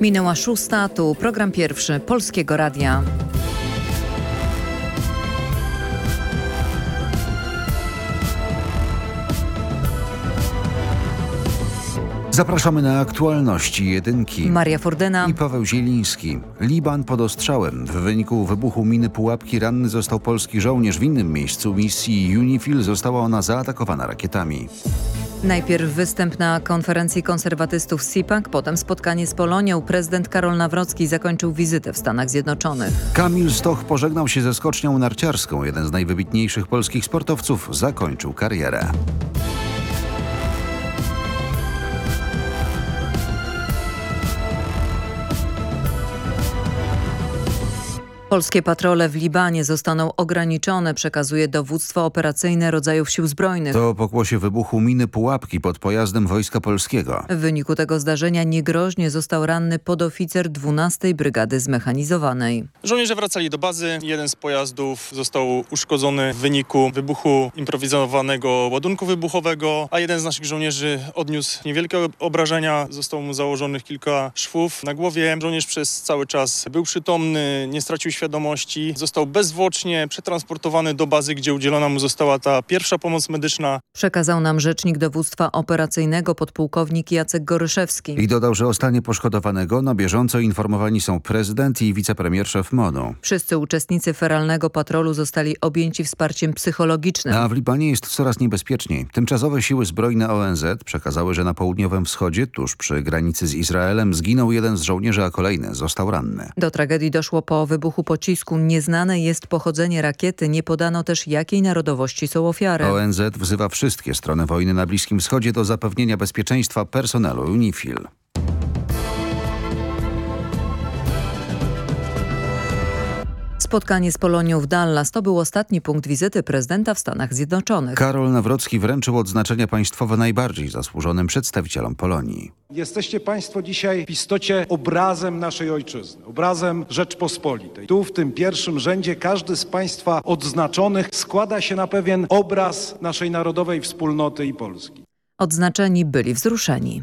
Minęła szósta, tu program pierwszy Polskiego Radia. Zapraszamy na aktualności jedynki. Maria Fordyna i Paweł Zieliński. Liban pod ostrzałem. W wyniku wybuchu miny Pułapki ranny został polski żołnierz. W innym miejscu misji UNIFIL została ona zaatakowana rakietami. Najpierw występ na konferencji konserwatystów SIPAC, potem spotkanie z Polonią. Prezydent Karol Nawrocki zakończył wizytę w Stanach Zjednoczonych. Kamil Stoch pożegnał się ze skocznią narciarską. Jeden z najwybitniejszych polskich sportowców zakończył karierę. Polskie patrole w Libanie zostaną ograniczone, przekazuje dowództwo operacyjne rodzajów sił zbrojnych. To pokłosie wybuchu miny Pułapki pod pojazdem Wojska Polskiego. W wyniku tego zdarzenia niegroźnie został ranny podoficer 12 Brygady Zmechanizowanej. Żołnierze wracali do bazy. Jeden z pojazdów został uszkodzony w wyniku wybuchu improwizowanego ładunku wybuchowego, a jeden z naszych żołnierzy odniósł niewielkie obrażenia. Zostało mu założonych kilka szwów na głowie. Żołnierz przez cały czas był przytomny, nie stracił świadomości. Został bezzwłocznie przetransportowany do bazy, gdzie udzielona mu została ta pierwsza pomoc medyczna. Przekazał nam rzecznik dowództwa operacyjnego podpułkownik Jacek Goryszewski. I dodał, że o stanie poszkodowanego na bieżąco informowani są prezydent i wicepremier szef MONU. Wszyscy uczestnicy feralnego patrolu zostali objęci wsparciem psychologicznym. A w Libanie jest coraz niebezpieczniej. Tymczasowe siły zbrojne ONZ przekazały, że na południowym wschodzie, tuż przy granicy z Izraelem, zginął jeden z żołnierzy, a kolejny został ranny. Do tragedii doszło po wybuchu pocisku. Nieznane jest pochodzenie rakiety. Nie podano też jakiej narodowości są ofiary. ONZ wzywa wszystkie strony wojny na Bliskim Wschodzie do zapewnienia bezpieczeństwa personelu UNIFIL. Spotkanie z Polonią w Dallas to był ostatni punkt wizyty prezydenta w Stanach Zjednoczonych. Karol Nawrocki wręczył odznaczenia państwowe najbardziej zasłużonym przedstawicielom Polonii. Jesteście Państwo dzisiaj w istocie obrazem naszej ojczyzny, obrazem Rzeczpospolitej. Tu w tym pierwszym rzędzie każdy z Państwa odznaczonych składa się na pewien obraz naszej narodowej wspólnoty i Polski. Odznaczeni byli wzruszeni.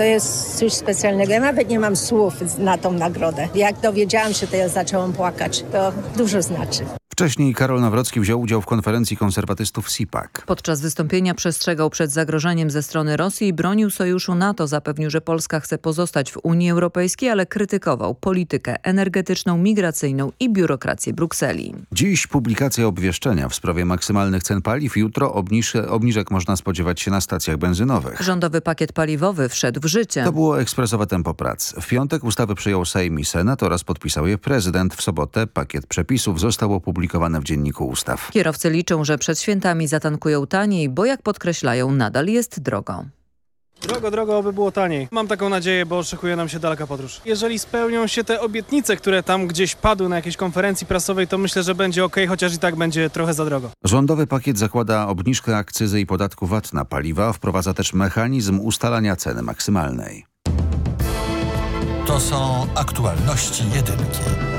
To jest coś specjalnego. Ja nawet nie mam słów na tą nagrodę. Jak dowiedziałam się, to ja zaczęłam płakać. To dużo znaczy. Wcześniej Karol Nawrocki wziął udział w konferencji konserwatystów SIPAC. Podczas wystąpienia przestrzegał przed zagrożeniem ze strony Rosji i bronił sojuszu NATO. Zapewnił, że Polska chce pozostać w Unii Europejskiej, ale krytykował politykę energetyczną, migracyjną i biurokrację Brukseli. Dziś publikacja obwieszczenia w sprawie maksymalnych cen paliw. Jutro obniż, obniżek można spodziewać się na stacjach benzynowych. Rządowy pakiet paliwowy wszedł w życie. To było ekspresowe tempo prac. W piątek ustawy przyjął Sejm i Senat oraz podpisał je prezydent. W sobotę pakiet przepisów został opublikowany w Dzienniku Ustaw. Kierowcy liczą, że przed świętami zatankują taniej, bo jak podkreślają, nadal jest drogo. Drogo, drogo, aby było taniej. Mam taką nadzieję, bo szykuje nam się daleka podróż. Jeżeli spełnią się te obietnice, które tam gdzieś padły na jakiejś konferencji prasowej, to myślę, że będzie ok, chociaż i tak będzie trochę za drogo. Rządowy pakiet zakłada obniżkę akcyzy i podatku VAT na paliwa, wprowadza też mechanizm ustalania ceny maksymalnej. To są aktualności jedynki.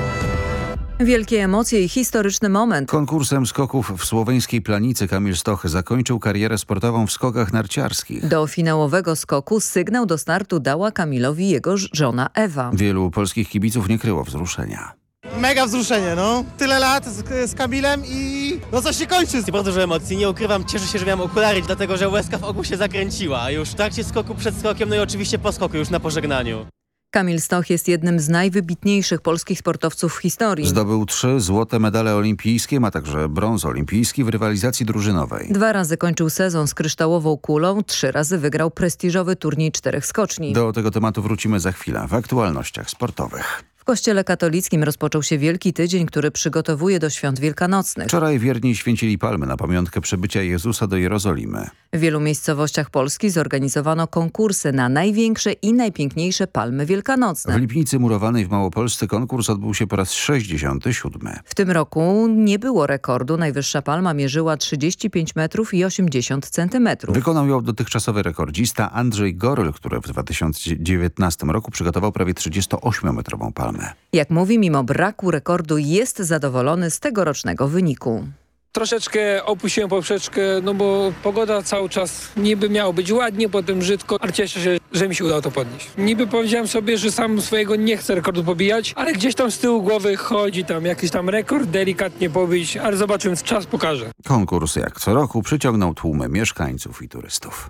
Wielkie emocje i historyczny moment. Konkursem skoków w słoweńskiej planicy Kamil Stoch zakończył karierę sportową w skokach narciarskich. Do finałowego skoku sygnał do startu dała Kamilowi jego żona Ewa. Wielu polskich kibiców nie kryło wzruszenia. Mega wzruszenie, no. Tyle lat z, z Kamilem i no coś się kończy. Jest bardzo dużo emocji, nie ukrywam, cieszę się, że miałem okulary, dlatego że łezka w oku się zakręciła. Już w trakcie skoku, przed skokiem, no i oczywiście po skoku, już na pożegnaniu. Kamil Stoch jest jednym z najwybitniejszych polskich sportowców w historii. Zdobył trzy złote medale olimpijskie, a także brąz olimpijski w rywalizacji drużynowej. Dwa razy kończył sezon z kryształową kulą, trzy razy wygrał prestiżowy turniej czterech skoczni. Do tego tematu wrócimy za chwilę w aktualnościach sportowych. W Kościele katolickim rozpoczął się Wielki Tydzień, który przygotowuje do świąt wielkanocnych. Wczoraj wierni święcili palmy na pamiątkę przybycia Jezusa do Jerozolimy. W wielu miejscowościach Polski zorganizowano konkursy na największe i najpiękniejsze palmy wielkanocne. W Lipnicy Murowanej w Małopolsce konkurs odbył się po raz 67. W tym roku nie było rekordu. Najwyższa palma mierzyła 35 metrów i 80 centymetrów. Wykonał ją dotychczasowy rekordzista Andrzej Goryl, który w 2019 roku przygotował prawie 38-metrową palmę. Jak mówi, mimo braku rekordu jest zadowolony z tegorocznego wyniku. Troszeczkę opuściłem poprzeczkę, no bo pogoda cały czas niby miało być ładnie, potem brzydko, ale cieszę się, że mi się udało to podnieść. Niby powiedziałem sobie, że sam swojego nie chcę rekordu pobijać, ale gdzieś tam z tyłu głowy chodzi tam jakiś tam rekord delikatnie pobić, ale zobaczymy, czas pokaże. Konkurs jak co roku przyciągnął tłumy mieszkańców i turystów.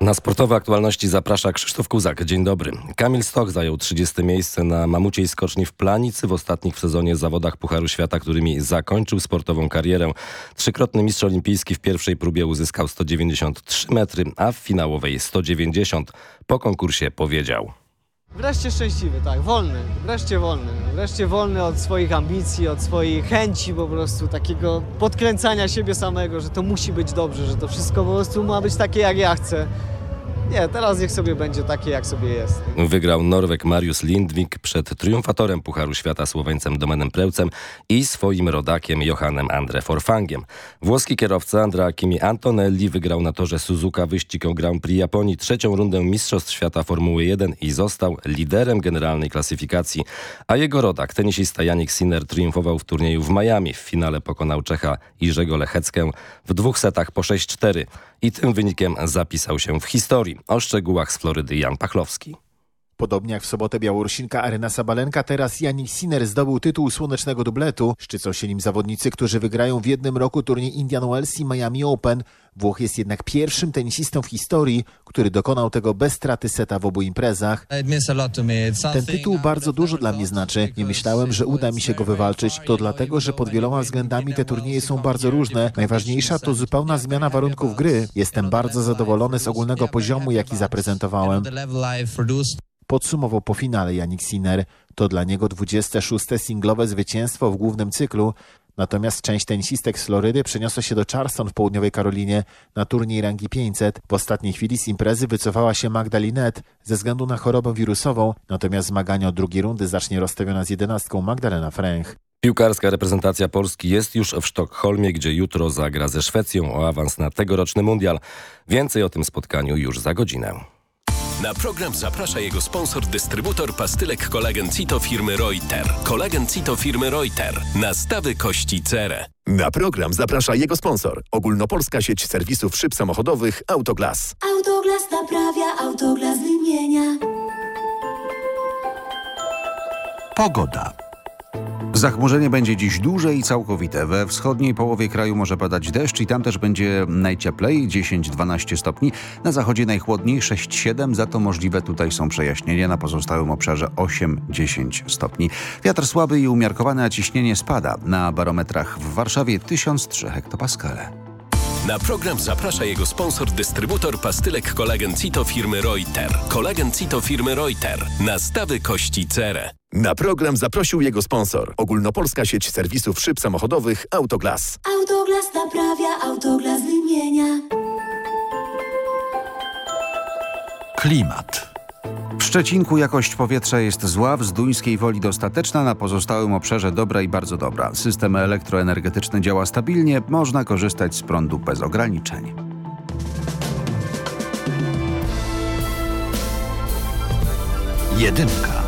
Na sportowe aktualności zaprasza Krzysztof Kuzak. Dzień dobry. Kamil Stoch zajął 30 miejsce na mamuciej skoczni w Planicy w ostatnich w sezonie zawodach Pucharu Świata, którymi zakończył sportową karierę. Trzykrotny mistrz olimpijski w pierwszej próbie uzyskał 193 metry, a w finałowej 190. Po konkursie powiedział. Wreszcie szczęśliwy, tak, wolny, wreszcie wolny. Wreszcie wolny od swoich ambicji, od swojej chęci po prostu, takiego podkręcania siebie samego, że to musi być dobrze, że to wszystko po prostu ma być takie jak ja chcę. Nie, teraz niech sobie będzie takie jak sobie jest. Wygrał Norweg Mariusz Lindwik przed triumfatorem Pucharu Świata Słoweńcem Domenem Preucem i swoim rodakiem Johannem Andre Forfangiem. Włoski kierowca Andrea Kimi Antonelli wygrał na torze Suzuka wyścig o Grand Prix Japonii trzecią rundę Mistrzostw Świata Formuły 1 i został liderem generalnej klasyfikacji, a jego rodak, tenisista Janik Sinner triumfował w turnieju w Miami. W finale pokonał Czecha Irzego Lecheckę w dwóch setach po 6-4 i tym wynikiem zapisał się w historii. O szczegółach z Florydy Jan Pachlowski. Podobnie jak w sobotę Białorusinka Arena Sabalenka, teraz Janik Sinner zdobył tytuł słonecznego dubletu. Szczycą się nim zawodnicy, którzy wygrają w jednym roku turniej Indian Wells i Miami Open. Włoch jest jednak pierwszym tenisistą w historii, który dokonał tego bez straty seta w obu imprezach. Ten tytuł bardzo dużo dla mnie znaczy. Nie myślałem, że uda mi się go wywalczyć. To dlatego, że pod wieloma względami te turnieje są bardzo różne. Najważniejsza to zupełna zmiana warunków gry. Jestem bardzo zadowolony z ogólnego poziomu, jaki zaprezentowałem. Podsumował po finale Janik Sinner. To dla niego 26. singlowe zwycięstwo w głównym cyklu. Natomiast część tenisistek z Florydy przeniosła się do Charleston w południowej Karolinie na turniej rangi 500. W ostatniej chwili z imprezy wycofała się Magda Linet ze względu na chorobę wirusową, natomiast zmagania od drugiej rundy zacznie rozstawiona z jedenastką Magdalena Fręch. Piłkarska reprezentacja Polski jest już w Sztokholmie, gdzie jutro zagra ze Szwecją o awans na tegoroczny mundial. Więcej o tym spotkaniu już za godzinę. Na program zaprasza jego sponsor, dystrybutor pastylek kolagen Cito firmy Reuter. Kolagen Cito firmy Reuter. Nastawy kości cerę. Na program zaprasza jego sponsor. Ogólnopolska sieć serwisów szyb samochodowych Autoglas. Autoglas naprawia, Autoglas wymienia. Pogoda. Zachmurzenie będzie dziś duże i całkowite. We wschodniej połowie kraju może padać deszcz i tam też będzie najcieplej 10-12 stopni. Na zachodzie najchłodniej 6-7, za to możliwe tutaj są przejaśnienia. Na pozostałym obszarze 8-10 stopni. Wiatr słaby i umiarkowane, a ciśnienie spada. Na barometrach w Warszawie 1003 hektopaskale. Na program zaprasza jego sponsor, dystrybutor pastylek kolagen Cito firmy Reuter. Kolagen Cito firmy Reuter. Nastawy kości cerę. Na program zaprosił jego sponsor. Ogólnopolska sieć serwisów szyb samochodowych Autoglas. Autoglas naprawia, Autoglas wymienia. Klimat. W Szczecinku jakość powietrza jest zła, w Zduńskiej Woli dostateczna, na pozostałym obszarze dobra i bardzo dobra. System elektroenergetyczny działa stabilnie, można korzystać z prądu bez ograniczeń. Jedynka.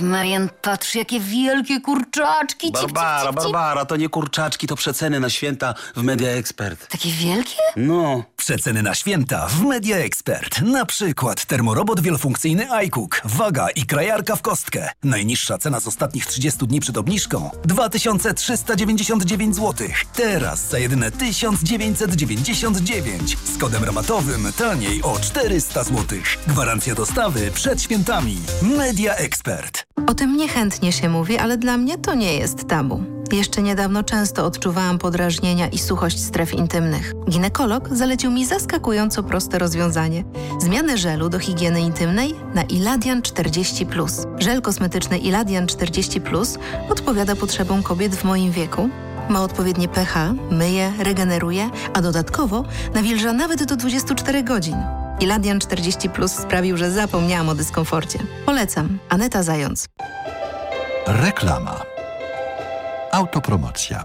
Ty, Marian, patrz, jakie wielkie kurczaczki. Cip, Barbara, cip, cip, cip. Barbara, to nie kurczaczki, to przeceny na święta w Media Expert. Takie wielkie? No. Przeceny na święta w Media Expert. Na przykład termorobot wielofunkcyjny iCook. Waga i krajarka w kostkę. Najniższa cena z ostatnich 30 dni przed obniżką 2399 zł. Teraz za jedyne 1999. Z kodem rabatowym taniej o 400 zł. Gwarancja dostawy przed świętami. Media Expert. O tym niechętnie się mówi, ale dla mnie to nie jest tabu. Jeszcze niedawno często odczuwałam podrażnienia i suchość stref intymnych. Ginekolog zalecił mi zaskakująco proste rozwiązanie. Zmianę żelu do higieny intymnej na Iladian 40+. Żel kosmetyczny Iladian 40+, odpowiada potrzebom kobiet w moim wieku ma odpowiednie pH, myje, regeneruje, a dodatkowo nawilża nawet do 24 godzin. Iladian 40 Plus sprawił, że zapomniałam o dyskomforcie. Polecam. Aneta Zając. Reklama. Autopromocja.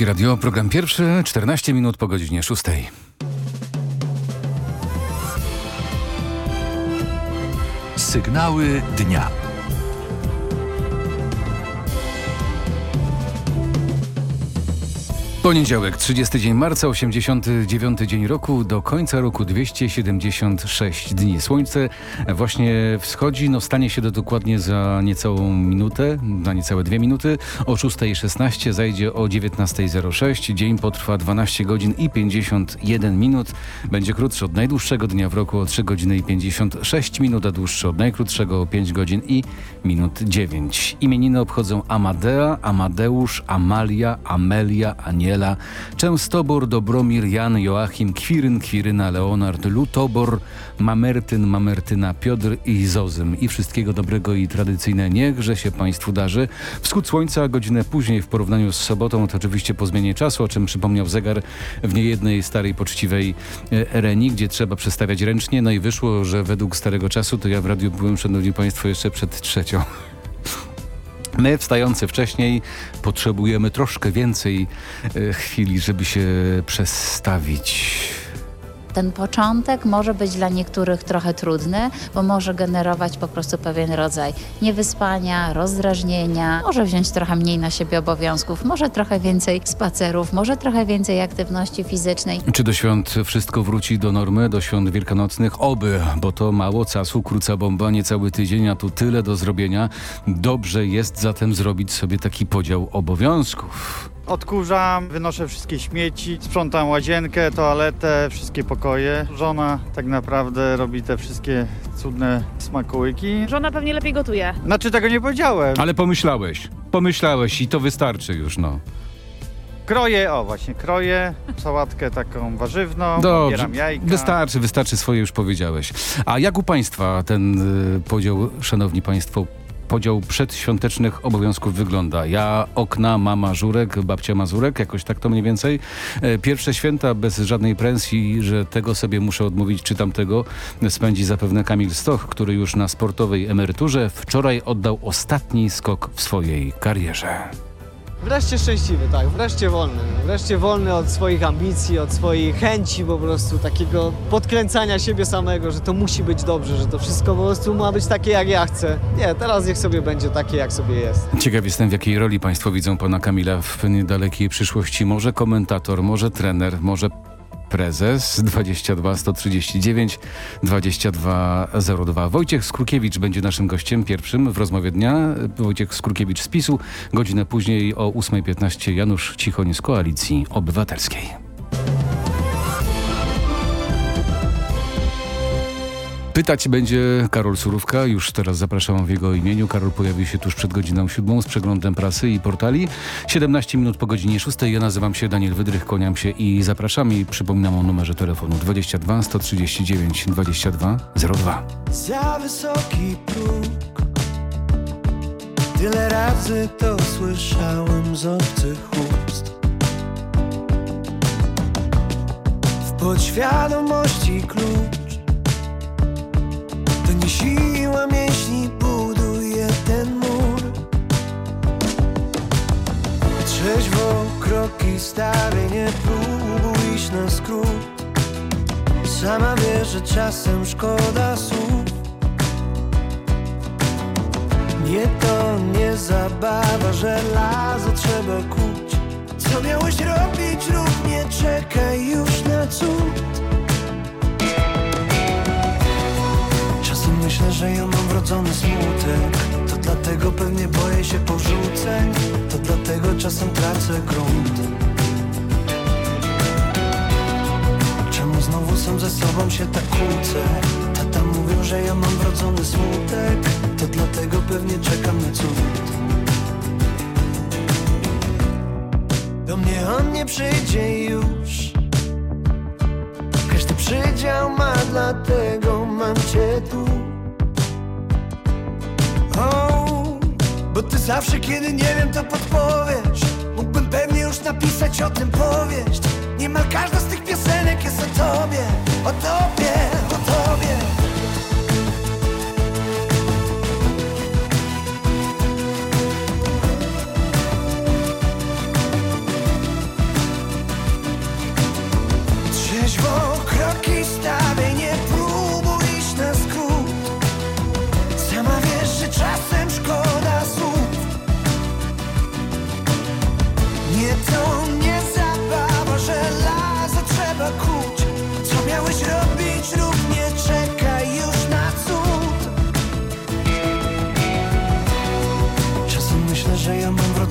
Polskie Radio, program pierwszy, 14 minut po godzinie 6. Sygnały dnia. Poniedziałek, 30 dzień marca, 89 dzień roku, do końca roku 276 dni. Słońce właśnie wschodzi, no stanie się to dokładnie za niecałą minutę, za niecałe dwie minuty. O 6.16 zajdzie o 19.06. Dzień potrwa 12 godzin i 51 minut. Będzie krótszy od najdłuższego dnia w roku o 3 godziny i 56 minut, a dłuższy od najkrótszego o 5 godzin i minut 9. Imieniny obchodzą Amadea, Amadeusz, Amalia, Amelia, Aniela, Częstobor, Dobromir, Jan, Joachim, Kwiryn, Kwiryna, Leonard, Lutobor, Mamertyn, Mamertyna, Piotr i Zozym. I wszystkiego dobrego i tradycyjne niechże się Państwu darzy. Wschód słońca godzinę później w porównaniu z sobotą to oczywiście po zmianie czasu, o czym przypomniał zegar w niejednej starej poczciwej Ereni, gdzie trzeba przestawiać ręcznie. No i wyszło, że według starego czasu to ja w radiu byłem, szanowni Państwo, jeszcze przed trzecią. My, wstający wcześniej, potrzebujemy troszkę więcej e, chwili, żeby się przestawić. Ten początek może być dla niektórych trochę trudny, bo może generować po prostu pewien rodzaj niewyspania, rozdrażnienia, może wziąć trochę mniej na siebie obowiązków, może trochę więcej spacerów, może trochę więcej aktywności fizycznej. Czy do świąt wszystko wróci do normy, do świąt wielkanocnych? Oby, bo to mało czasu, króca bomba, niecały tydzień, a tu tyle do zrobienia. Dobrze jest zatem zrobić sobie taki podział obowiązków. Odkurzam, wynoszę wszystkie śmieci, sprzątam łazienkę, toaletę, wszystkie pokoje. Żona tak naprawdę robi te wszystkie cudne smakołyki. Żona pewnie lepiej gotuje. Znaczy tego nie powiedziałem. Ale pomyślałeś, pomyślałeś i to wystarczy już, no. Kroję, o właśnie, kroję sałatkę taką warzywną, Dobrze, jajka. wystarczy, wystarczy, swoje już powiedziałeś. A jak u Państwa ten y, podział, Szanowni Państwo, podział przedświątecznych obowiązków wygląda. Ja, okna, mama, żurek, babcia Mazurek, jakoś tak to mniej więcej. E, Pierwsze święta bez żadnej presji, że tego sobie muszę odmówić czy tamtego, spędzi zapewne Kamil Stoch, który już na sportowej emeryturze wczoraj oddał ostatni skok w swojej karierze. Wreszcie szczęśliwy, tak, wreszcie wolny. Wreszcie wolny od swoich ambicji, od swojej chęci po prostu, takiego podkręcania siebie samego, że to musi być dobrze, że to wszystko po prostu ma być takie jak ja chcę. Nie, teraz niech sobie będzie takie jak sobie jest. Ciekaw jestem, w jakiej roli Państwo widzą pana Kamila w niedalekiej przyszłości. Może komentator, może trener, może prezes 22 139 2202. Wojciech Skrukiewicz będzie naszym gościem pierwszym w rozmowie dnia. Wojciech Skrukiewicz z PiSu. Godzinę później o 8.15 Janusz Cichoń z Koalicji Obywatelskiej. Pytać będzie Karol Surówka, już teraz zapraszam w jego imieniu. Karol pojawił się tuż przed godziną siódmą z przeglądem prasy i portali. 17 minut po godzinie 6. Ja nazywam się Daniel Wydrych, kłaniam się i zapraszam i przypominam o numerze telefonu 22 139 22 02. Za wysoki próg Tyle razy to słyszałem z obcych ust W podświadomości klucz To nie siła mięśni buduje ten mur. Trzeźwo kroki stawię, nie próbuj iść na skrót. Sama wiesz, że czasem szkoda słów. Nie to nie zabawa, że lazo trzeba kuć. Co miałeś robić lub nie czekaj już na cud myślę, że ja mam wrodzony smutek. To dlatego pewnie boję się porzuceń. To dlatego czasem tracę grunt. Czemu znowu sam ze sobą się tak kłócę? Tata mówił, że ja mam wrodzony smutek. To dlatego pewnie czekam na cud. Do mnie on nie przyjdzie już. Każdy przydział ma, dlatego mam cię tu zawsze kiedy nie wiem to podpowiesz Mógłbym pewnie już napisać o tym powieść. Niemal każda z tych piosenek jest o tobie O tobie, o tobie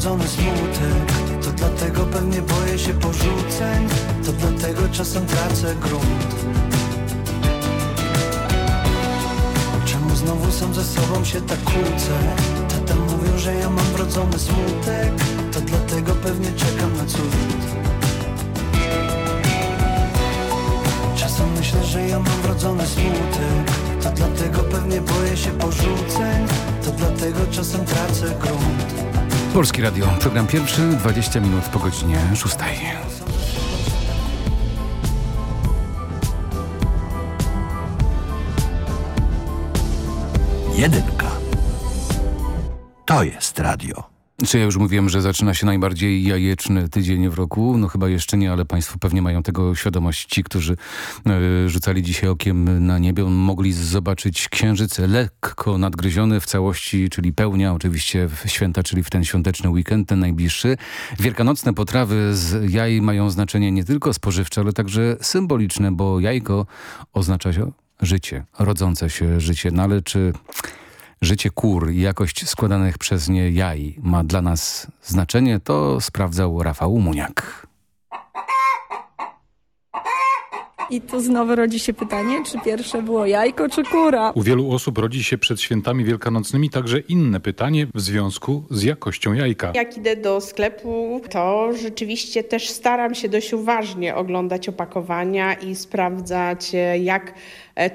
wrodzony smutek. To dlatego pewnie boję się porzuceń. To dlatego czasem tracę grunt. Czemu znowu sam ze sobą się tak kłócę? Tata mówił, że ja mam wrodzony smutek. To dlatego pewnie czekam na cud. Czasem myślę, że ja mam wrodzony smutek. To dlatego pewnie boję się porzuceń. To dlatego czasem tracę grunt Polski Radio, program pierwszy, 20 minut po godzinie 6. Jedynka. To jest radio. Czy ja już mówiłem, że zaczyna się najbardziej jajeczny tydzień w roku? No chyba jeszcze nie, ale państwo pewnie mają tego świadomość. Ci, którzy y, rzucali dzisiaj okiem na niebie, mogli zobaczyć księżyc lekko nadgryziony w całości, czyli pełnia oczywiście w święta, czyli w ten świąteczny weekend, ten najbliższy. Wielkanocne potrawy z jaj mają znaczenie nie tylko spożywcze, ale także symboliczne, bo jajko oznacza życie, rodzące się życie. No ale czy życie kur i jakość składanych przez nie jaj ma dla nas znaczenie, to sprawdzał Rafał Muniak. I tu znowu rodzi się pytanie, czy pierwsze było jajko, czy kura? U wielu osób rodzi się przed świętami wielkanocnymi także inne pytanie w związku z jakością jajka. Jak idę do sklepu, to rzeczywiście też staram się dość uważnie oglądać opakowania i sprawdzać, jak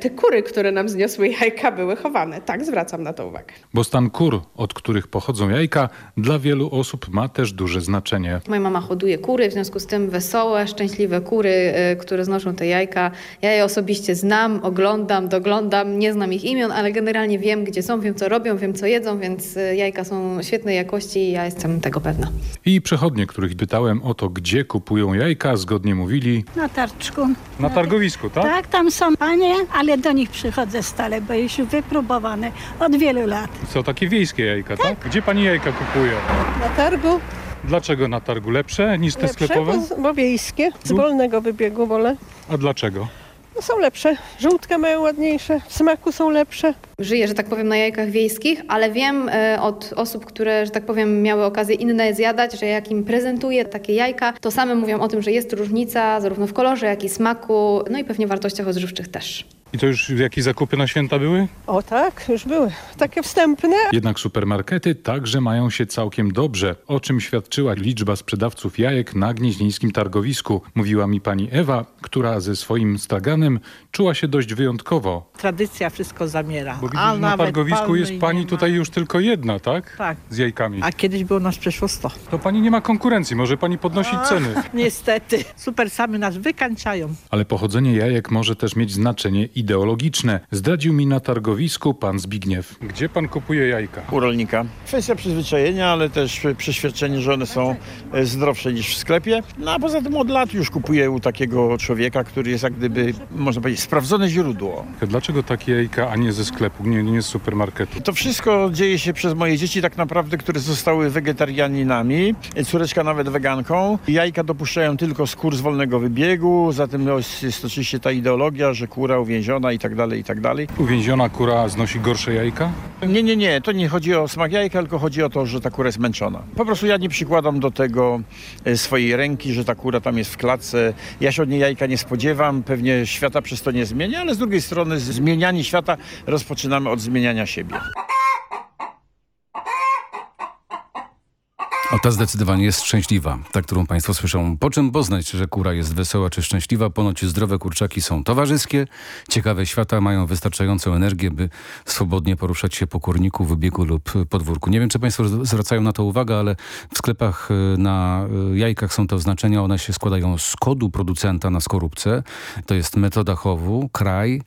te kury, które nam zniosły jajka, były chowane. Tak, zwracam na to uwagę. Bo stan kur, od których pochodzą jajka, dla wielu osób ma też duże znaczenie. Moja mama hoduje kury, w związku z tym wesołe, szczęśliwe kury, które znoszą te jajka. Ja je osobiście znam, oglądam, doglądam, nie znam ich imion, ale generalnie wiem, gdzie są, wiem, co robią, wiem, co jedzą, więc jajka są świetnej jakości i ja jestem tego pewna. I przechodnie, których pytałem o to, gdzie kupują jajka, zgodnie mówili... Na tarczku. Na targowisku, tak? Tak, tam są panie, ale do nich przychodzę stale, bo już wypróbowane od wielu lat. Co, takie wiejskie jajka, tak? tak? Gdzie pani jajka kupuje? Na targu. Dlaczego na targu? Lepsze niż te Lepsze, sklepowe? Bo, bo wiejskie, z wolnego wybiegu wolę. A dlaczego? No są lepsze, żółtkę mają ładniejsze, w smaku są lepsze. Żyję, że tak powiem, na jajkach wiejskich, ale wiem e, od osób, które, że tak powiem, miały okazję inne zjadać, że jak im prezentuję takie jajka, to same mówią o tym, że jest różnica zarówno w kolorze, jak i smaku, no i pewnie wartościach odżywczych też. I to już jakieś zakupy na święta były? O tak, już były. Takie wstępne. Jednak supermarkety także mają się całkiem dobrze, o czym świadczyła liczba sprzedawców jajek na gnieźnieńskim targowisku. Mówiła mi pani Ewa, która ze swoim straganem czuła się dość wyjątkowo. Tradycja wszystko zamiera. Bo widzisz, że na targowisku jest pani tutaj już tylko jedna, tak? Tak. Z jajkami. A kiedyś było nas przeszło 100. To pani nie ma konkurencji, może pani podnosić A, ceny. Niestety. Super sami nas wykańczają. Ale pochodzenie jajek może też mieć znaczenie ideologiczne. Zdradził mi na targowisku pan Zbigniew. Gdzie pan kupuje jajka? U rolnika. Kwestia przyzwyczajenia, ale też przeświadczenie, że one są e, zdrowsze niż w sklepie. No a poza tym od lat już kupuję u takiego człowieka, który jest jak gdyby, można powiedzieć, sprawdzone źródło. Dlaczego takie jajka, a nie ze sklepu, nie, nie z supermarketu? To wszystko dzieje się przez moje dzieci tak naprawdę, które zostały wegetarianinami. Córeczka nawet weganką. Jajka dopuszczają tylko skór z wolnego wybiegu, zatem jest, jest oczywiście ta ideologia, że kura uwięziona i tak dalej, i tak dalej. Uwięziona kura znosi gorsze jajka? Nie, nie, nie. To nie chodzi o smak jajka, tylko chodzi o to, że ta kura jest męczona. Po prostu ja nie przykładam do tego e, swojej ręki, że ta kura tam jest w klatce. Ja się od niej jajka nie spodziewam. Pewnie świata przez to nie zmienia, ale z drugiej strony zmienianie świata rozpoczynamy od zmieniania siebie. O, ta zdecydowanie jest szczęśliwa, ta, którą Państwo słyszą. Po czym poznać, że kura jest wesoła czy szczęśliwa? Ponoć zdrowe kurczaki są towarzyskie, ciekawe świata, mają wystarczającą energię, by swobodnie poruszać się po kurniku, wybiegu lub podwórku. Nie wiem, czy Państwo zwracają na to uwagę, ale w sklepach y, na y, jajkach są te oznaczenia, one się składają z kodu producenta na skorupce. To jest metoda chowu, kraj,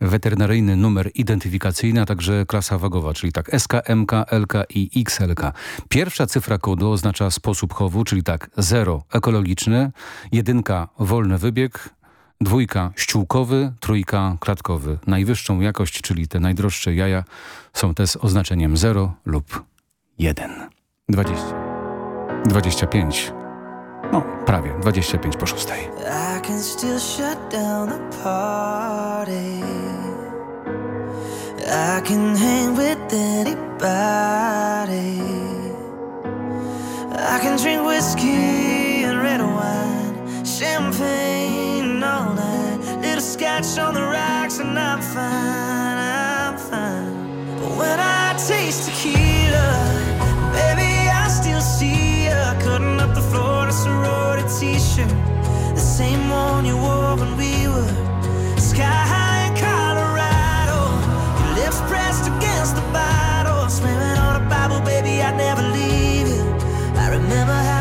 weterynaryjny numer identyfikacyjny, a także klasa wagowa, czyli tak SK, MK, LK i XLK. Pierwsza cyfra kodu oznacza sposób chowu, czyli tak 0 ekologiczny, jedynka wolny wybieg, dwójka ściółkowy, trójka klatkowy. Najwyższą jakość, czyli te najdroższe jaja są te z oznaczeniem 0 lub 1. 20. 25. No, prawie 25 po szóstej. I can still shut down the party. I can hang with anybody. I can drink whiskey and red wine, champagne all that. Little scotch on the rocks, and I'm fine, I'm fine. But when I taste tequila, sorority t-shirt, the same one you wore when we were sky high in Colorado. Your lips pressed against the bottle, swimming on a Bible, baby, I'd never leave you. I remember how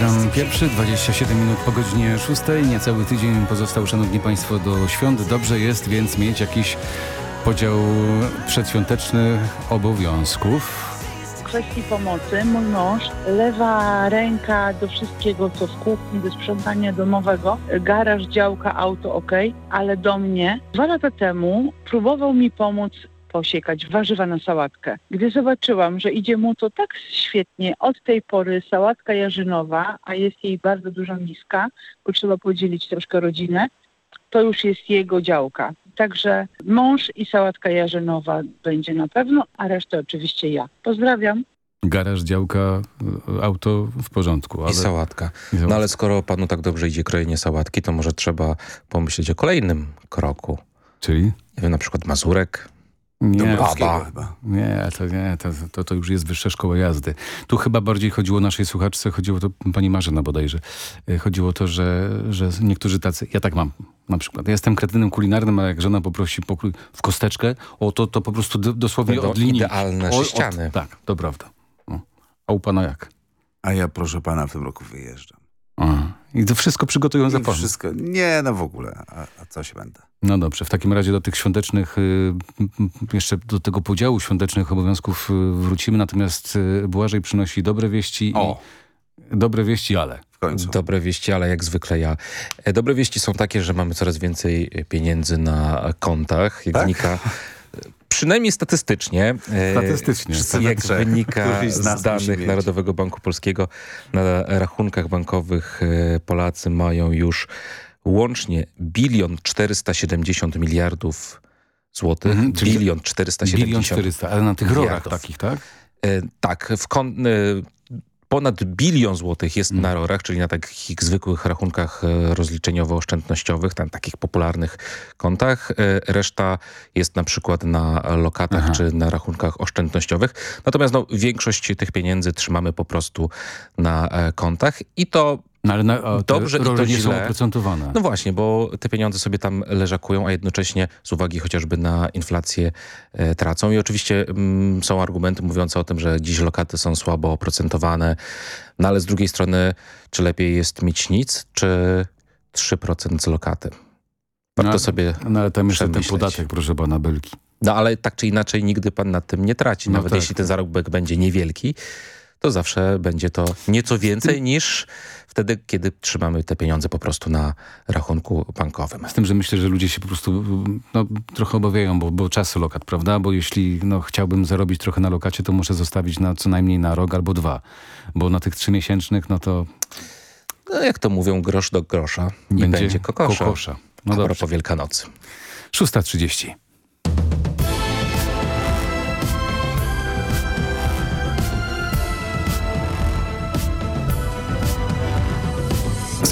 program pierwszy, 27 minut po godzinie 6. Niecały tydzień pozostał, szanowni państwo, do świąt. Dobrze jest więc mieć jakiś podział przedświąteczny obowiązków. W kwestii pomocy mój mąż, lewa ręka do wszystkiego, co w kuchni, do sprzątania domowego, garaż, działka, auto, ok, ale do mnie dwa lata temu próbował mi pomóc posiekać warzywa na sałatkę. Gdy zobaczyłam, że idzie mu to tak świetnie, od tej pory sałatka jarzynowa, a jest jej bardzo duża miska, bo trzeba podzielić troszkę rodzinę, to już jest jego działka. Także mąż i sałatka jarzynowa będzie na pewno, a resztę oczywiście ja. Pozdrawiam. Garaż, działka, auto w porządku. Ale... I sałatka. No ale skoro panu tak dobrze idzie krojenie sałatki, to może trzeba pomyśleć o kolejnym kroku. Czyli? Nie wiem, na przykład Mazurek. Nie, Baba. Nie, to, nie to, to, to już jest wyższa szkoła jazdy. Tu chyba bardziej chodziło o naszej słuchaczce, chodziło to pani Marzena bodajże. Y, Chodziło o to, że, że niektórzy tacy, ja tak mam na przykład. Ja jestem kretynem kulinarnym, ale jak żona poprosi pokój w kosteczkę, o to, to po prostu dosłownie Będą od linii. idealne O- sześciany. tak, to prawda. No. A u pana jak? A ja proszę pana w tym roku wyjeżdżam. A, I to wszystko przygotują za pan. wszystko. Nie, no w ogóle. A, a co się będę? No dobrze, w takim razie do tych świątecznych, y, jeszcze do tego podziału świątecznych obowiązków y, wrócimy, natomiast y, Błażej przynosi dobre wieści O. i dobre wieści, ale. W końcu. Dobre wieści, ale jak zwykle ja. E, Dobre wieści są takie, że mamy coraz więcej pieniędzy na kontach. Jak Tak? wynika, e, przynajmniej statystycznie. e, Statystycznie. z- Jak Trzech. wynika z danych. Narodowego Banku Polskiego, na rachunkach bankowych e, Polacy mają już łącznie bilion 470 miliardów złotych. Mhm, bilion 470 Bilion 400, ale na tych rorach takich, tak? E, tak, w kon, e, ponad bilion złotych jest Mm. na rorach, czyli na takich zwykłych rachunkach e, rozliczeniowo-oszczędnościowych, tam takich popularnych kontach. E, Reszta jest na przykład na lokatach Aha. czy na rachunkach oszczędnościowych. Natomiast no, większość tych pieniędzy trzymamy po prostu na e, kontach i to No ale na, o, Dobrze i to nie są źle. oprocentowane. No właśnie, bo te pieniądze sobie tam leżakują, a jednocześnie z uwagi chociażby na inflację e, tracą. I oczywiście mm, są argumenty mówiące o tym, że dziś lokaty są słabo oprocentowane, no ale z drugiej strony, czy lepiej jest mieć nic, czy 3% z lokaty? Warto No, sobie No ale tam jeszcze ten podatek, proszę pana Belki. No ale tak czy inaczej nigdy pan na tym nie traci. No Nawet tak. jeśli ten zarobek będzie niewielki, to zawsze będzie to nieco więcej niż wtedy, kiedy trzymamy te pieniądze po prostu na rachunku bankowym. Z tym, że myślę, że ludzie się po prostu no, trochę obawiają, bo, bo czasy lokat, prawda? Bo jeśli no, chciałbym zarobić trochę na lokacie, to muszę zostawić na co najmniej na rok albo dwa. Bo na tych trzymiesięcznych, no to No jak to mówią, grosz do grosza i Będzie będzie, kokosza. kokosza. No A dobrze. propos Wielkanocy. 6.30.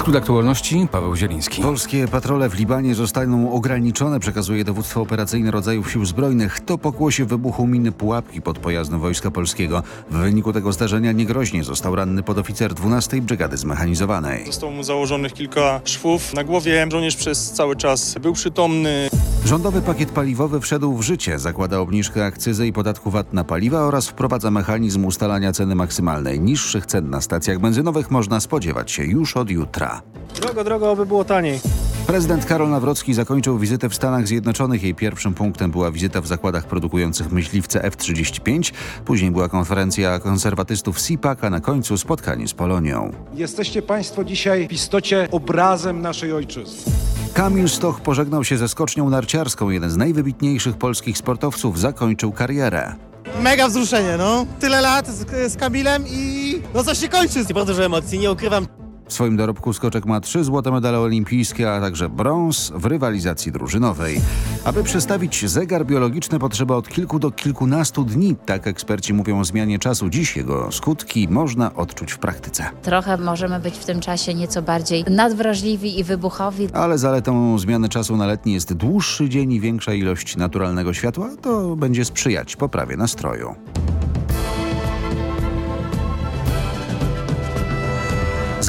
Skrót aktualności, Paweł Zieliński. Polskie patrole w Libanie zostaną ograniczone, przekazuje dowództwo operacyjne rodzajów sił zbrojnych. To pokłosie wybuchu miny pułapki pod pojazdem Wojska Polskiego. W wyniku tego zdarzenia niegroźnie został ranny podoficer 12 Brygady Zmechanizowanej. Zostało mu założonych kilka szwów na głowie. Żołnierz przez cały czas był przytomny. Rządowy pakiet paliwowy wszedł w życie. Zakłada obniżkę akcyzy i podatku VAT na paliwa oraz wprowadza mechanizm ustalania ceny maksymalnej. Niższych cen na stacjach benzynowych można spodziewać się już od jutra. Drogo, drogo, by było taniej. Prezydent Karol Nawrocki zakończył wizytę w Stanach Zjednoczonych. Jej pierwszym punktem była wizyta w zakładach produkujących myśliwce F-35. Później była konferencja konserwatystów CPAC, a na końcu spotkanie z Polonią. Jesteście Państwo dzisiaj w istocie obrazem naszej ojczyzny. Kamil Stoch pożegnał się ze skocznią narciarską. Jeden z najwybitniejszych polskich sportowców zakończył karierę. Mega wzruszenie, no. Tyle lat z, z Kamilem i no coś się kończy. Bardzo dużo emocji, nie ukrywam. W swoim dorobku skoczek ma trzy złote medale olimpijskie, a także brąz w rywalizacji drużynowej. Aby przestawić zegar biologiczny potrzeba od kilku do kilkunastu dni. Tak eksperci mówią o zmianie czasu. Dziś jego skutki można odczuć w praktyce. Trochę możemy być w tym czasie nieco bardziej nadwrażliwi i wybuchowi. Ale zaletą zmiany czasu na letni jest dłuższy dzień i większa ilość naturalnego światła. To będzie sprzyjać poprawie nastroju.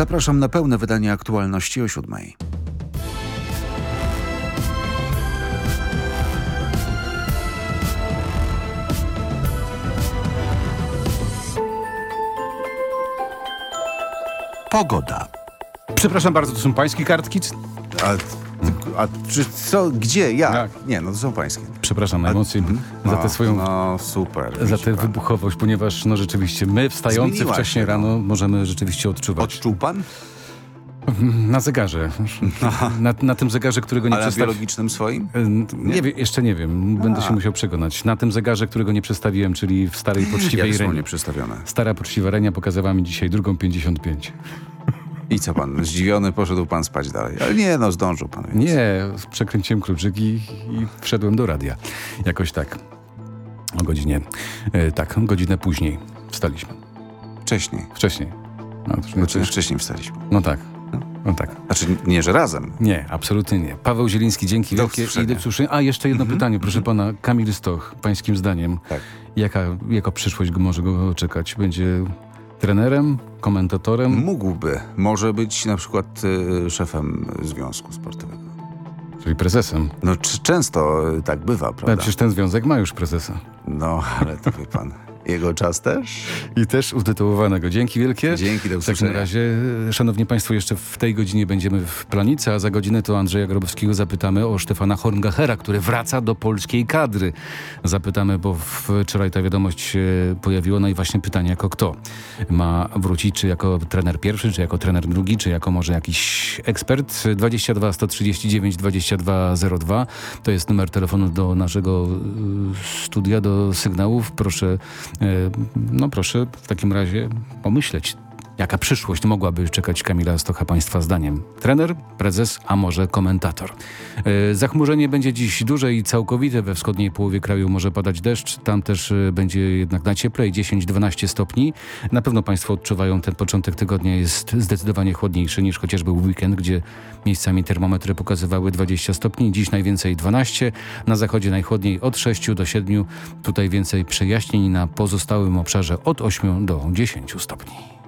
Zapraszam na pełne wydanie aktualności o siódmej. Pogoda. Przepraszam bardzo, to są pańskie kartki? A, a czy co, gdzie, jak? Nie, no to są pańskie. Przepraszam najmocniej za tę No, swoją... No super. Za tę wybuchowość, ponieważ no rzeczywiście my wstający wcześniej no. rano możemy rzeczywiście odczuwać. Odczuł pan? Na zegarze. Na, na tym zegarze, którego nie Ale na przestawi- biologicznym swoim? Nie, wiem, jeszcze nie wiem. Będę A. się musiał przekonać. Na tym zegarze, którego nie przestawiłem, czyli w starej poczciwej Jak są Renie. nieprzestawione? Stara poczciwa Renia pokazała mi dzisiaj drugą 55. I co pan, zdziwiony poszedł pan spać dalej? Ale nie, no zdążył pan. Więc. Nie, przekręciłem kluczyk i, i wszedłem do radia. Jakoś tak. O godzinie. E, tak, godzinę później wstaliśmy. Wcześniej. Wcześniej. No, to Znaczy, przecież- wcześniej wstaliśmy. no tak. No tak. Znaczy nie, że razem. Nie, absolutnie nie. Paweł Zieliński, dzięki wielkie i do usłyszenia. A, jeszcze jedno Mhm. pytanie, proszę pana. Kamil Stoch, pańskim zdaniem, Tak. jaka, jaka przyszłość go może go czekać? Będzie trenerem, komentatorem? Mógłby. Może być na przykład y, szefem związku sportowego. Czyli prezesem. No często tak bywa, Ale prawda? przecież ten związek ma już prezesa. No, ale to wie pan. Jego czas też? I też utytułowanego. Dzięki wielkie. Dzięki, do W takim usłyszenia. razie, e, szanowni państwo, jeszcze w tej godzinie będziemy w Planicy, a za godzinę to Andrzeja Grobowskiego zapytamy o Stefana Horngachera, który wraca do polskiej kadry. Zapytamy, bo wczoraj ta wiadomość się pojawiła, no i właśnie pytanie, jako kto ma wrócić, czy jako trener pierwszy, czy jako trener drugi, czy jako może jakiś ekspert. 22 139 2202 to jest numer telefonu do naszego y, studia, do sygnałów. Proszę, no proszę w takim razie pomyśleć, jaka przyszłość mogłaby czekać Kamila Stocha Państwa zdaniem. Trener, prezes, a może komentator. Y, Zachmurzenie będzie dziś duże i całkowite. We wschodniej połowie kraju może padać deszcz. Tam też y, będzie jednak na cieplej, 10-12 stopni. Na pewno Państwo odczuwają ten początek tygodnia jest zdecydowanie chłodniejszy niż chociażby weekend, gdzie miejscami termometry pokazywały 20 stopni. Dziś najwięcej 12. Na zachodzie najchłodniej od 6 do 7. Tutaj więcej przejaśnień na pozostałym obszarze od 8 do 10 stopni.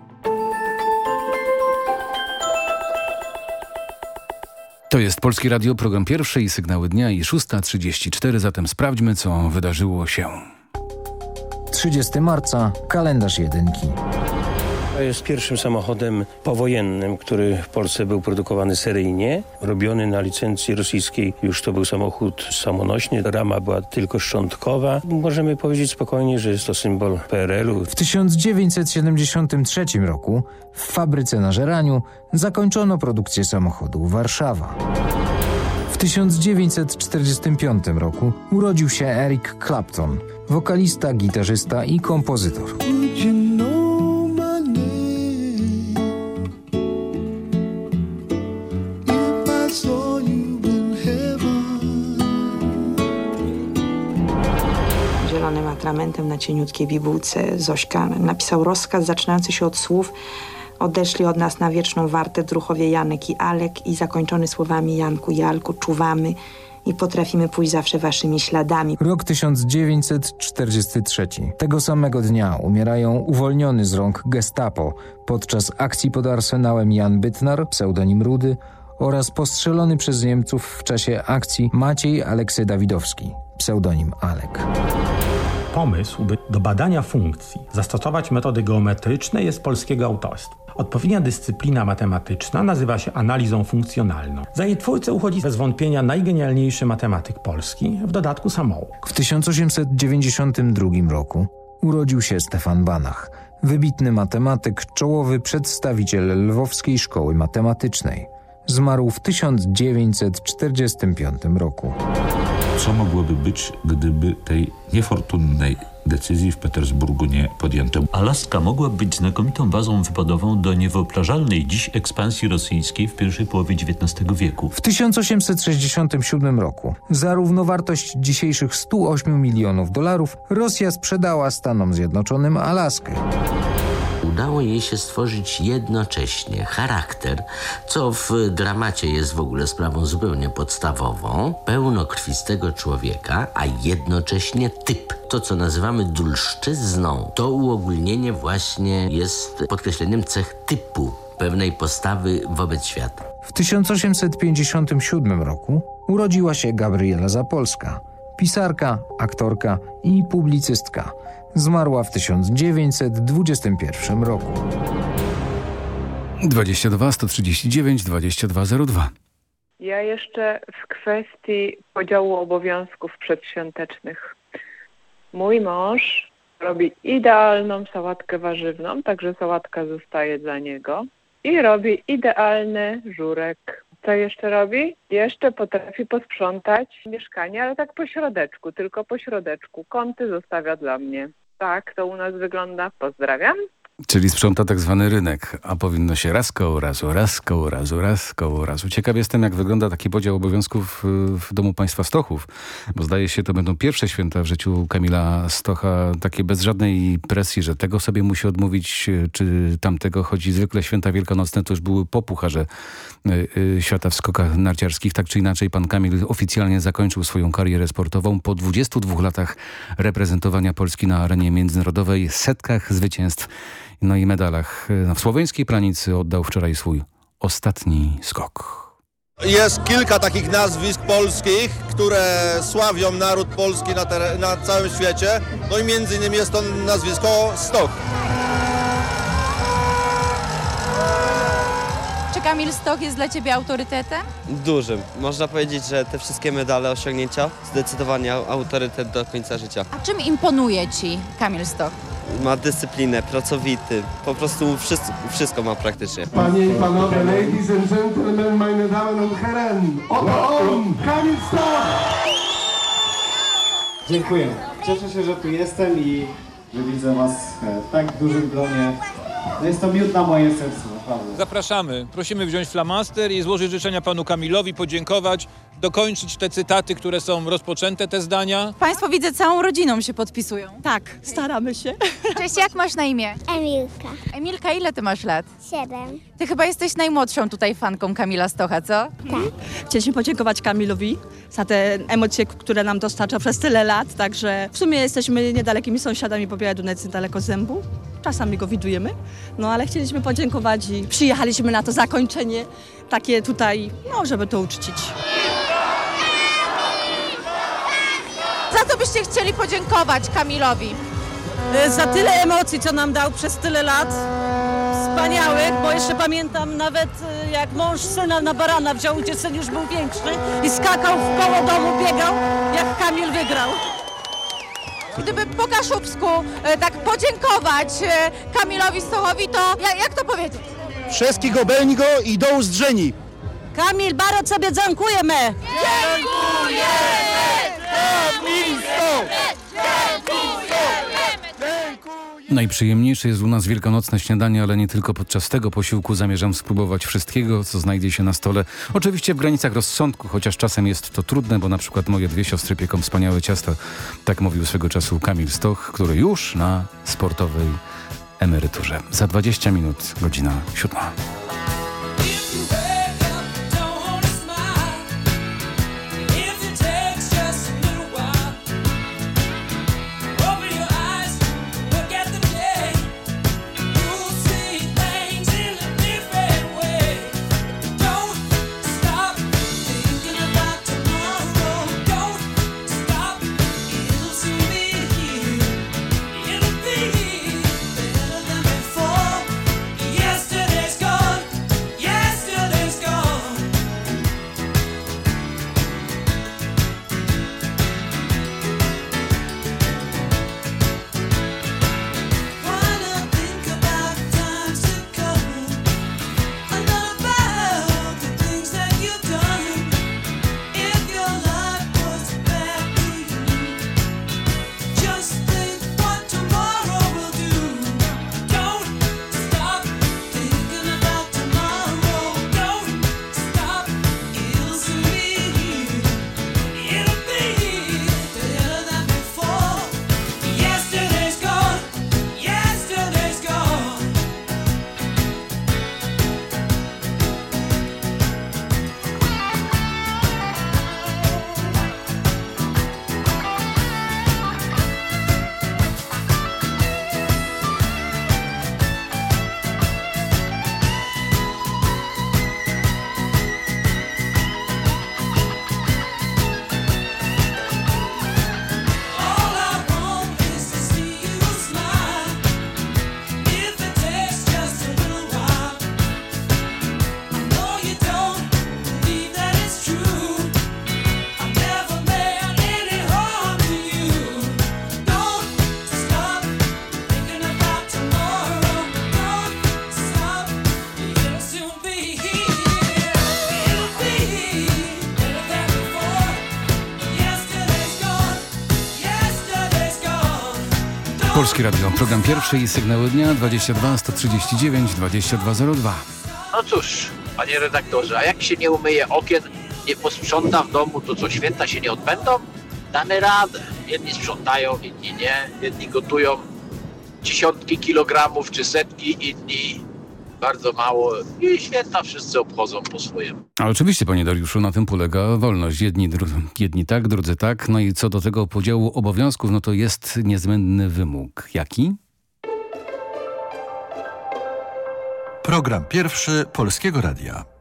To jest Polskie Radio, program pierwszy i sygnały dnia i 6.34, zatem sprawdźmy, co wydarzyło się. 30 marca, kalendarz jedynki. Jest pierwszym samochodem powojennym, który w Polsce był produkowany seryjnie, robiony na licencji rosyjskiej. Już to był samochód samonośny, rama była tylko szczątkowa. Możemy powiedzieć spokojnie, że jest to symbol PRL-u. W 1973 roku w fabryce na Żeraniu zakończono produkcję samochodu Warszawa. W 1945 roku urodził się Eric Clapton, wokalista, gitarzysta i kompozytor. Zielonym atramentem na cieniutkiej bibułce Zośka napisał rozkaz zaczynający się od słów Odeszli od nas na wieczną wartę druchowie Janek i Alek i zakończony słowami Janku i Alku czuwamy i potrafimy pójść zawsze waszymi śladami. Rok 1943. Tego samego dnia umierają uwolniony z rąk gestapo podczas akcji pod Arsenałem Jan Bytnar, pseudonim Rudy, oraz postrzelony przez Niemców w czasie akcji Maciej Aleksy Dawidowski, pseudonim Alek. Pomysł, by do badania funkcji zastosować metody geometryczne jest polskiego autorstwa. Odpowiednia dyscyplina matematyczna nazywa się analizą funkcjonalną. Za jej twórcę uchodzi bez wątpienia najgenialniejszy matematyk polski, w dodatku samouk. W 1892 roku urodził się Stefan Banach, wybitny matematyk, czołowy przedstawiciel Lwowskiej Szkoły Matematycznej. Zmarł w 1945 roku. Co mogłoby być, gdyby tej niefortunnej decyzji w Petersburgu nie podjęto? Alaska mogła być znakomitą bazą wypadową do niewyobrażalnej dziś ekspansji rosyjskiej w pierwszej połowie XIX wieku. W 1867 roku za równowartość dzisiejszych 108 milionów dolarów Rosja sprzedała Stanom Zjednoczonym Alaskę. Udało jej się stworzyć jednocześnie charakter, co w dramacie jest w ogóle sprawą zupełnie podstawową, pełnokrwistego człowieka, a jednocześnie typ. To, co nazywamy dulszczyzną, to uogólnienie właśnie jest podkreśleniem cech typu, pewnej postawy wobec świata. W 1857 roku urodziła się Gabriela Zapolska, pisarka, aktorka i publicystka. Zmarła w 1921 roku. 22 139 2202. Ja jeszcze w kwestii podziału obowiązków przedświątecznych. Mój mąż robi idealną sałatkę warzywną, także sałatka zostaje dla niego. I robi idealny żurek. Co jeszcze robi? Jeszcze potrafi posprzątać mieszkanie, ale tak po środeczku, tylko po środeczku. Kąty zostawia dla mnie. Tak, to u nas wygląda. Pozdrawiam. Czyli sprząta tak zwany rynek, a powinno się raz koło razu, raz koło razu, raz koło razu. Ciekaw jestem, jak wygląda taki podział obowiązków y, w domu państwa Stochów, bo zdaje się, to będą pierwsze święta w życiu Kamila Stocha, takie bez żadnej presji, że tego sobie musi odmówić, y, czy tamtego, chodzi zwykle święta wielkanocne to już były po pucharze y, y, świata w skokach narciarskich. Tak czy inaczej, pan Kamil oficjalnie zakończył swoją karierę sportową po 22 latach reprezentowania Polski na arenie międzynarodowej, setkach zwycięstw no i medalach. W słoweńskiej planicy oddał wczoraj swój ostatni skok. Jest kilka takich nazwisk polskich, które sławią naród polski na, na całym świecie. No i między innymi jest to nazwisko Stoch. Kamil Stoch jest dla Ciebie autorytetem? Dużym. Można powiedzieć, że te wszystkie medale, osiągnięcia zdecydowanie autorytet do końca życia. A czym imponuje Ci Kamil Stoch? Ma dyscyplinę, pracowity, po prostu wszystko, wszystko ma praktycznie. Panie i panowie, ladies and gentlemen, meine Damen und Herren, oto on, Kamil Stoch! Dziękuję. Cieszę się, że tu jestem i że widzę Was w tak dużym gronie. No jest to miód na moje serce, naprawdę. Zapraszamy. Prosimy wziąć flamaster i złożyć życzenia panu Kamilowi, podziękować, dokończyć te cytaty, które są rozpoczęte, te zdania. Państwo widzę całą rodziną się podpisują. Tak, staramy się. Cześć, jak masz na imię? Emilka. Emilka, ile ty masz lat? Siedem. Ty chyba jesteś najmłodszą tutaj fanką Kamila Stocha, co? Tak. Chcieliśmy podziękować Kamilowi za te emocje, które nam dostarcza przez tyle lat, także w sumie jesteśmy niedalekimi sąsiadami, bo Biała Dunajec niedaleko Zębu. Czasami go widujemy, no ale chcieliśmy podziękować i przyjechaliśmy na to zakończenie takie tutaj, no żeby to uczcić. Za co byście chcieli podziękować Kamilowi? E, Za tyle emocji, co nam dał przez tyle lat. Wspaniałych, bo jeszcze pamiętam nawet e, jak mąż syna na barana wziął, gdzie syn już był większy i skakał w koło domu, biegał, jak Kamil wygrał. Gdyby po kaszubsku e, tak podziękować e, Kamilowi Stochowi, to ja- jak to powiedzieć? Wszystkiego go i do uzdrzeni. Kamil, bardzo sobie dziękujemy! Najprzyjemniejsze jest u nas wielkanocne śniadanie, ale nie tylko podczas tego posiłku zamierzam spróbować wszystkiego, co znajdzie się na stole. Oczywiście w granicach rozsądku, chociaż czasem jest to trudne, bo na przykład moje dwie siostry pieką wspaniałe ciasta. Tak mówił swego czasu Kamil Stoch, który już na sportowej emeryturze. Za 20 minut, godzina siódma. Polskie Radio, program pierwszy i sygnały dnia 22 139 2202. No cóż, panie redaktorze, a jak się nie umyje okien, nie posprząta w domu, to co święta się nie odbędą? Damy radę. Jedni sprzątają, inni nie. Jedni gotują dziesiątki kilogramów czy setki, inni bardzo mało. I święta wszyscy obchodzą po swojemu. A oczywiście, panie Dariuszu, na tym polega wolność. Jedni, jedni tak, drudzy tak. No i co do tego podziału obowiązków, no to jest niezbędny wymóg. Jaki? Program pierwszy Polskiego Radia.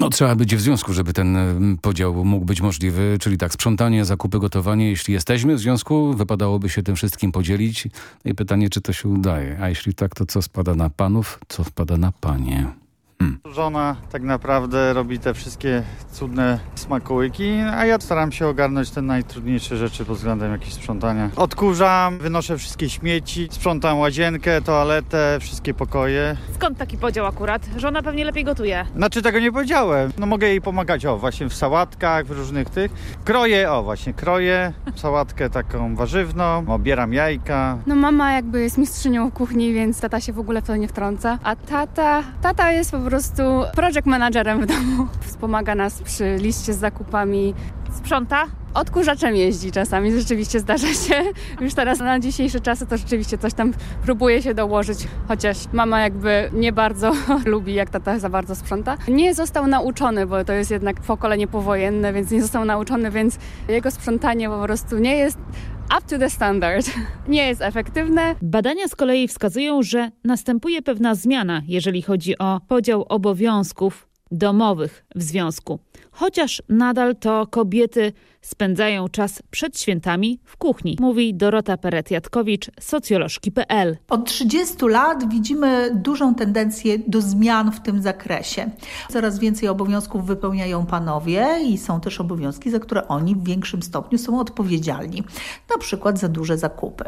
No trzeba być w związku, żeby ten mm, podział mógł być możliwy, czyli tak sprzątanie, zakupy, gotowanie. Jeśli jesteśmy w związku, wypadałoby się tym wszystkim podzielić. No i pytanie, czy to się udaje. A jeśli tak, to co spada na panów, co spada na panie? Żona tak naprawdę robi te wszystkie cudne smakołyki, a ja staram się ogarnąć te najtrudniejsze rzeczy pod względem jakiegoś sprzątania. Odkurzam, wynoszę wszystkie śmieci, sprzątam łazienkę, toaletę, wszystkie pokoje. Skąd taki podział akurat? Żona pewnie lepiej gotuje. Znaczy tego nie powiedziałem. No mogę jej pomagać, o właśnie w sałatkach, w różnych tych. Kroję, o właśnie, kroję sałatkę taką warzywną, obieram jajka. No mama jakby jest mistrzynią kuchni, więc tata się w ogóle w to nie wtrąca. A tata, tata jest po prostu project managerem w domu. Wspomaga nas przy liście z zakupami. Sprząta? Odkurzaczem jeździ czasami, rzeczywiście zdarza się. Już teraz na dzisiejsze czasy to rzeczywiście coś tam próbuje się dołożyć, chociaż mama jakby nie bardzo lubi, jak tata za bardzo sprząta. Nie został nauczony, bo to jest jednak pokolenie powojenne, więc nie został nauczony, więc jego sprzątanie po prostu nie jest up to the standard. Nie jest efektywne. Badania z kolei wskazują, że następuje pewna zmiana, jeżeli chodzi o podział obowiązków domowych w związku. Chociaż nadal to kobiety spędzają czas przed świętami w kuchni, mówi Dorota Peret-Jatkowicz, socjolożki.pl. Od 30 lat widzimy dużą tendencję do zmian w tym zakresie. Coraz więcej obowiązków wypełniają panowie i są też obowiązki, za które oni w większym stopniu są odpowiedzialni, na przykład za duże zakupy.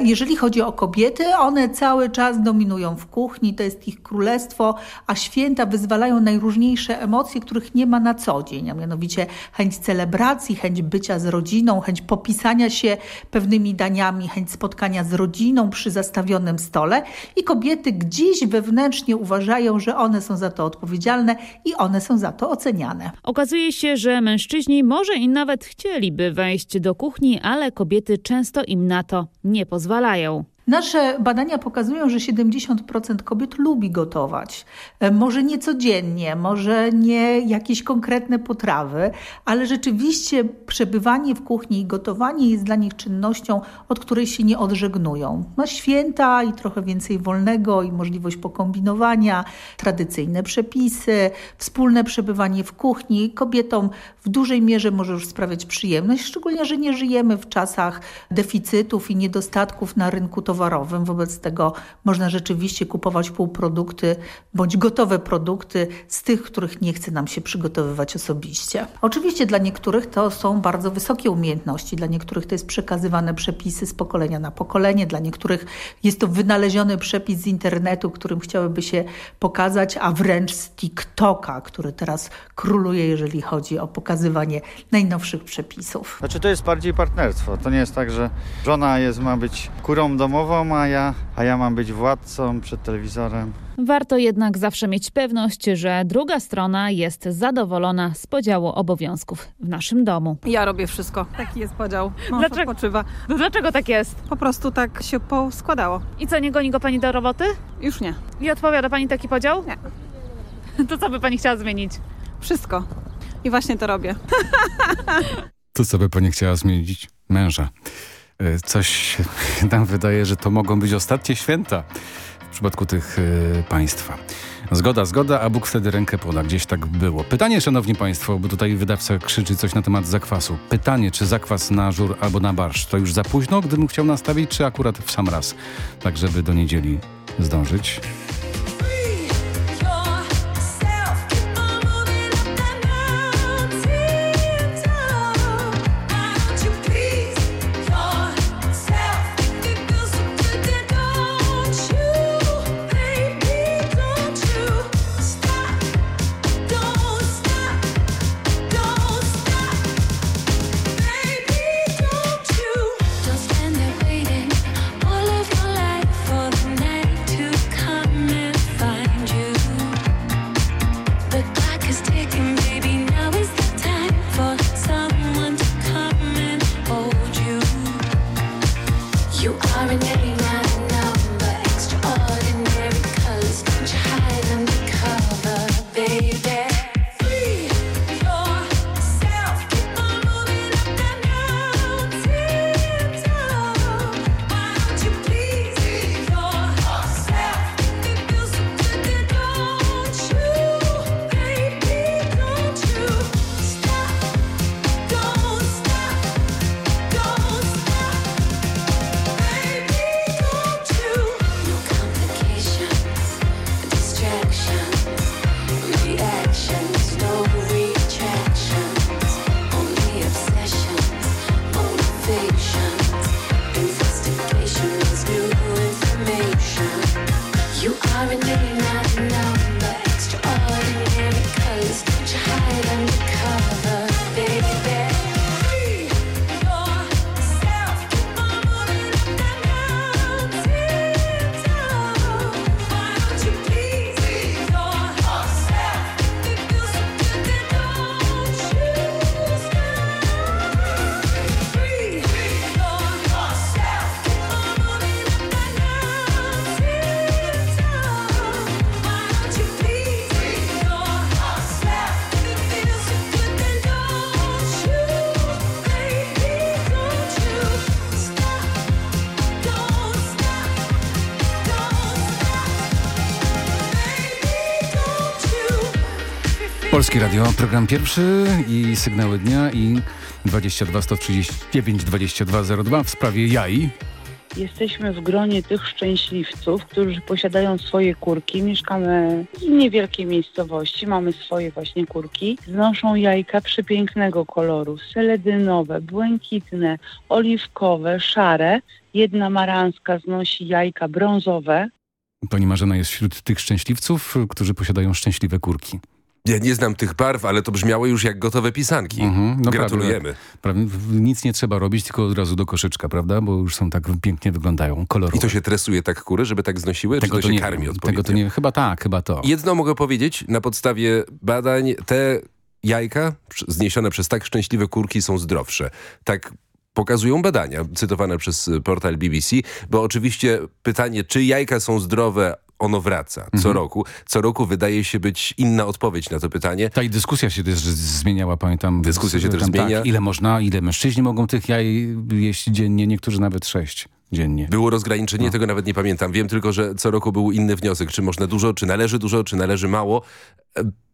Jeżeli chodzi o kobiety, one cały czas dominują w kuchni, to jest ich królestwo, a święta wyzwalają najróżniejsze emocje, których nie ma na co dzień, a mianowicie chęć celebracji, chęć bycia z rodziną, chęć popisania się pewnymi daniami, chęć spotkania z rodziną przy zastawionym stole i kobiety gdzieś wewnętrznie uważają, że one są za to odpowiedzialne i one są za to oceniane. Okazuje się, że mężczyźni może i nawet chcieliby wejść do kuchni, ale kobiety często im na to nie pozwalają. Nasze badania pokazują, że 70% kobiet lubi gotować. E, Może nie codziennie, może nie jakieś konkretne potrawy, ale rzeczywiście przebywanie w kuchni i gotowanie jest dla nich czynnością, od której się nie odżegnują. Święta i trochę więcej wolnego i możliwość pokombinowania, tradycyjne przepisy, wspólne przebywanie w kuchni kobietom w dużej mierze może już sprawiać przyjemność, szczególnie, że nie żyjemy w czasach deficytów i niedostatków na rynku towarowym. Wobec tego można rzeczywiście kupować półprodukty bądź gotowe produkty z tych, których nie chce nam się przygotowywać osobiście. Oczywiście dla niektórych to są bardzo wysokie umiejętności, dla niektórych to jest przekazywane przepisy z pokolenia na pokolenie, dla niektórych jest to wynaleziony przepis z internetu, którym chciałyby się pokazać, a wręcz z TikToka, który teraz króluje, jeżeli chodzi o pokazywanie najnowszych przepisów. Znaczy to jest bardziej partnerstwo. To nie jest tak, że żona jest, ma być kurą domową, a ja, a ja mam być władcą przed telewizorem. Warto jednak zawsze mieć pewność, że druga strona jest zadowolona z podziału obowiązków w naszym domu. Ja robię wszystko. Taki jest podział. Mąż Dlaczego? odpoczywa. No dlaczego tak jest? Po prostu tak się poskładało. I co, nie goni go pani do roboty? Już nie. I odpowiada pani taki podział? Nie. To co by pani chciała zmienić? Wszystko. I właśnie to robię. To co by pani chciała zmienić? Męża. E, Coś nam wydaje, że to mogą być ostatnie święta w przypadku tych e, państwa. Zgoda, zgoda, a Bóg wtedy rękę poda. Gdzieś tak było. Pytanie, szanowni państwo, bo tutaj wydawca krzyczy coś na temat zakwasu. Pytanie, czy zakwas na żur albo na barszcz to już za późno, gdybym chciał nastawić, czy akurat w sam raz, tak żeby do niedzieli zdążyć? Polskie Radio, program pierwszy i sygnały dnia i 22 139 2202 w sprawie jaj. Jesteśmy w gronie tych szczęśliwców, którzy posiadają swoje kurki. Mieszkamy w niewielkiej miejscowości, mamy swoje właśnie kurki. Znoszą jajka przepięknego koloru, seledynowe, błękitne, oliwkowe, szare. Jedna maranska znosi jajka brązowe. Pani Marzena jest wśród tych szczęśliwców, którzy posiadają szczęśliwe kurki. Ja nie znam tych barw, ale to brzmiało już jak gotowe pisanki. Mhm, no Gratulujemy. Prawie, prawie, nic nie trzeba robić, tylko od razu do koszyczka, prawda? Bo już są tak pięknie wyglądają, kolorowe. I to się tresuje tak kury, żeby tak znosiły? Tego czy to, to się nie karmi odpowiednio? Tego to nie Chyba tak, chyba to. Jedno mogę powiedzieć, na podstawie badań te jajka zniesione przez tak szczęśliwe kurki są zdrowsze. Tak pokazują badania cytowane przez portal BBC, bo oczywiście pytanie, czy jajka są zdrowe, ono wraca co Mhm. roku. Co roku wydaje się być inna odpowiedź na to pytanie. Ta i dyskusja się też zmieniała, pamiętam. Dyskusja się też zmienia. Tak, ile można, ile mężczyźni mogą tych jaj jeść dziennie, niektórzy nawet sześć dziennie. Było rozgraniczenie, No. tego nawet nie pamiętam. Wiem tylko, że co roku był inny wniosek, czy można dużo, czy należy dużo, czy należy mało.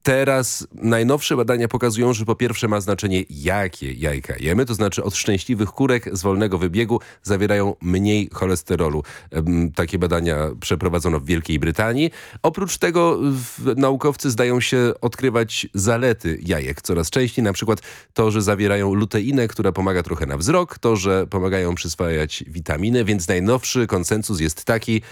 Teraz najnowsze badania pokazują, że po pierwsze ma znaczenie jakie jajka jemy, to znaczy od szczęśliwych kurek z wolnego wybiegu zawierają mniej cholesterolu. Takie badania przeprowadzono w Wielkiej Brytanii. Oprócz tego naukowcy zdają się odkrywać zalety jajek coraz częściej, na przykład to, że zawierają luteinę, która pomaga trochę na wzrok, to, że pomagają przyswajać witaminy, więc najnowszy konsensus jest taki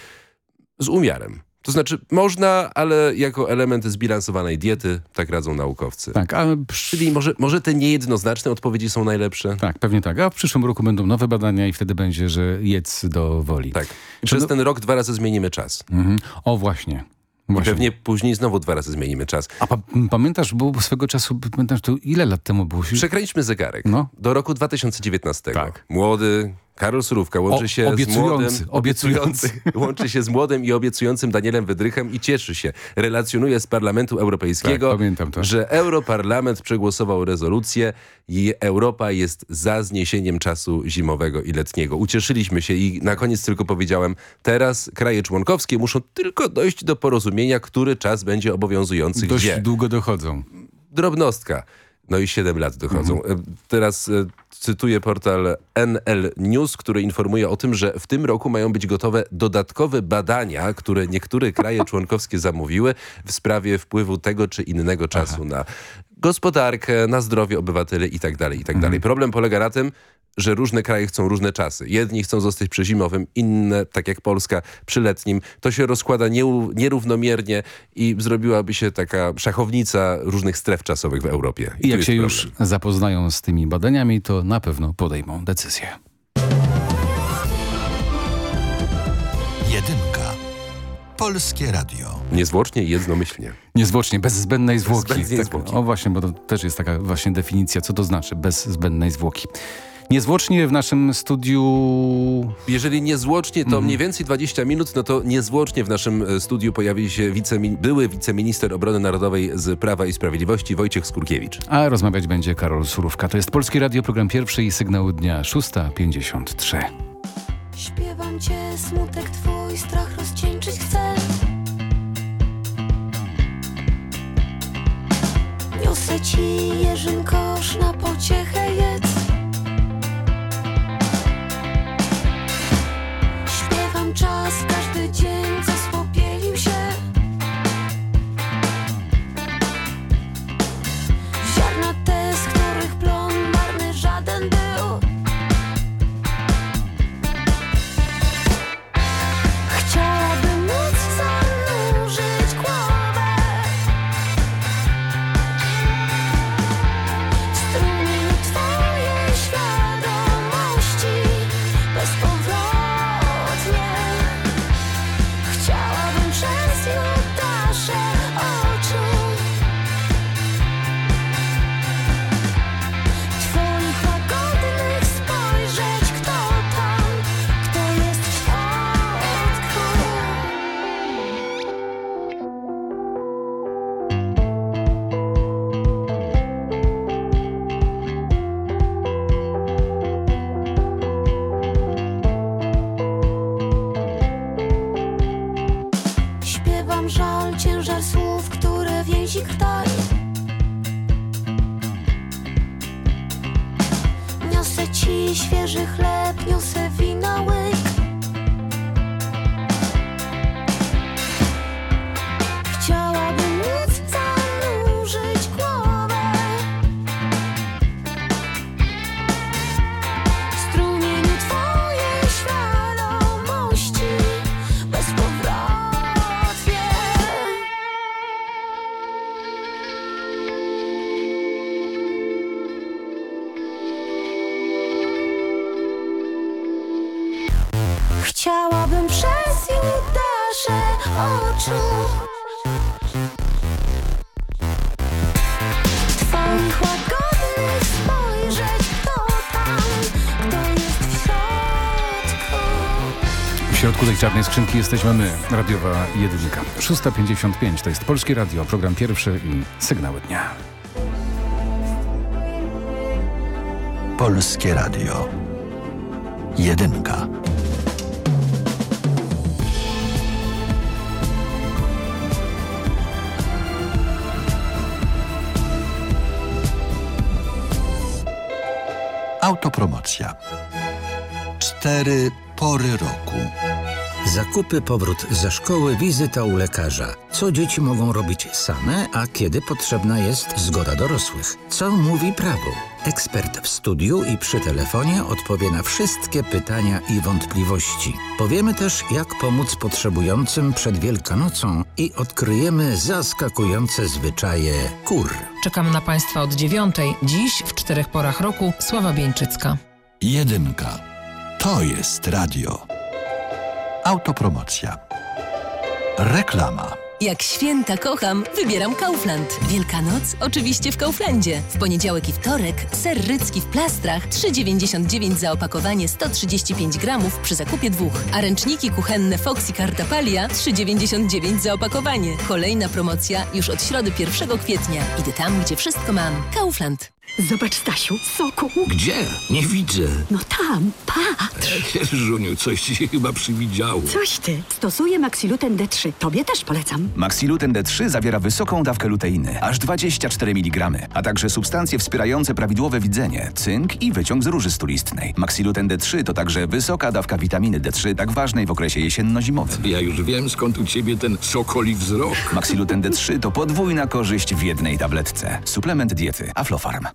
z umiarem. To znaczy można, ale jako element zbilansowanej diety, tak radzą naukowcy. Tak, ale... Czyli może, może te niejednoznaczne odpowiedzi są najlepsze? Tak, pewnie tak. A w przyszłym roku będą nowe badania i wtedy będzie, że jedz do woli. Tak. Przez ten rok dwa razy zmienimy czas. Mhm. O, właśnie. I Właśnie. pewnie później znowu dwa razy zmienimy czas. A pa pamiętasz, bo swego czasu, pamiętasz, to ile lat temu było? Przekręćmy zegarek. No. Do roku 2019. Młody Karol Surówka łączy O- się obiecujący, z młodym, obiecujący. łączy się z młodym i obiecującym Danielem Wydrychem i cieszy się. Relacjonuje z Parlamentu Europejskiego, Tak, pamiętam to. że Europarlament przegłosował rezolucję i Europa jest za zniesieniem czasu zimowego i letniego. Ucieszyliśmy się i na koniec tylko powiedziałem, teraz kraje członkowskie muszą tylko dojść do porozumienia, który czas będzie obowiązujący Dość gdzie długo dochodzą. drobnostka. No i 7 lat dochodzą. Mhm. E, Teraz e, cytuję portal NL News, który informuje o tym, że w tym roku mają być gotowe dodatkowe badania, które niektóre kraje członkowskie zamówiły w sprawie wpływu tego czy innego czasu na gospodarkę, na zdrowie obywateli i tak dalej, i tak dalej. Problem polega na tym, że różne kraje chcą różne czasy. Jedni chcą zostać przy zimowym, inne, tak jak Polska, przy letnim. To się rozkłada nierównomiernie i zrobiłaby się taka szachownica różnych stref czasowych w Europie. I tu jak się problem. już zapoznają z tymi badaniami, to na pewno podejmą decyzję. Jedynka. Polskie Radio. Niezwłocznie i jednomyślnie. Niezwłocznie, bez zbędnej zwłoki. Bez zbędnej Tak, zwłoki. O właśnie, bo to też jest taka właśnie definicja, co to znaczy bez zbędnej zwłoki. Niezwłocznie w naszym studiu... Jeżeli niezwłocznie, to mniej więcej 20 minut, no to niezwłocznie w naszym e, studiu pojawi się wicemi- były wiceminister obrony narodowej z Prawa i Sprawiedliwości Wojciech Skurkiewicz. A rozmawiać będzie Karol Surówka. To jest Polskie Radio, program pierwszy i sygnał dnia 6.53. Śpiewam cię, smutek twój, strach rozcieńczyć chcę. Niosę ci jeżyn kosz na pociechę jedz. Czas, każdy dzień наших лет. Skrzynki jesteśmy my, radiowa jedynka. 6.55 to jest Polskie Radio, program pierwszy i sygnały dnia. Polskie Radio. Jedynka. Autopromocja. Cztery pory roku. Zakupy, powrót ze szkoły, wizyta u lekarza. Co dzieci mogą robić same, a kiedy potrzebna jest zgoda dorosłych? Co mówi prawo? Ekspert w studiu i przy telefonie odpowie na wszystkie pytania i wątpliwości. Powiemy też, jak pomóc potrzebującym przed Wielkanocą i odkryjemy zaskakujące zwyczaje kur. Czekam na Państwa od dziewiątej. Dziś w czterech porach roku Sława Bieńczycka. Jedynka. To jest radio. Autopromocja. Reklama. Jak święta kocham, wybieram Kaufland. Wielkanoc oczywiście w Kauflandzie. W poniedziałek i wtorek ser rycki w plastrach 3,99 za opakowanie 135 gramów przy zakupie dwóch. A ręczniki kuchenne Foxy Cartapalia 3,99 za opakowanie. Kolejna promocja już od środy 1 kwietnia. Idę tam, gdzie wszystko mam. Kaufland. Zobacz, Stasiu, soku. Gdzie? Nie widzę. No tam, patrz. Żuniu, coś ci się chyba przywidziało. Coś ty. Stosuję Maxiluten D3. Tobie też polecam. Maxiluten D3 zawiera wysoką dawkę luteiny, aż 24 mg, a także substancje wspierające prawidłowe widzenie, cynk i wyciąg z róży stulistnej. Maxiluten D3 to także wysoka dawka witaminy D3, tak ważnej w okresie jesienno-zimowym. Ja już wiem, skąd u ciebie ten sokoli wzrok. Maxiluten D3 to podwójna korzyść w jednej tabletce. Suplement diety Aflofarm.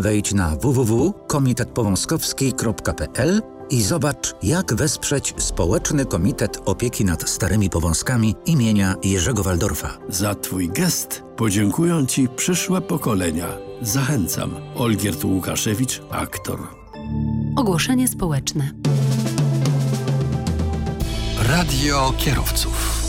Wejdź na www.komitetpowązkowski.pl i zobacz, jak wesprzeć Społeczny Komitet Opieki nad Starymi Powązkami imienia Jerzego Waldorfa. Za Twój gest podziękują Ci przyszłe pokolenia. Zachęcam. Olgierd Łukaszewicz, aktor. Ogłoszenie społeczne. Radio kierowców.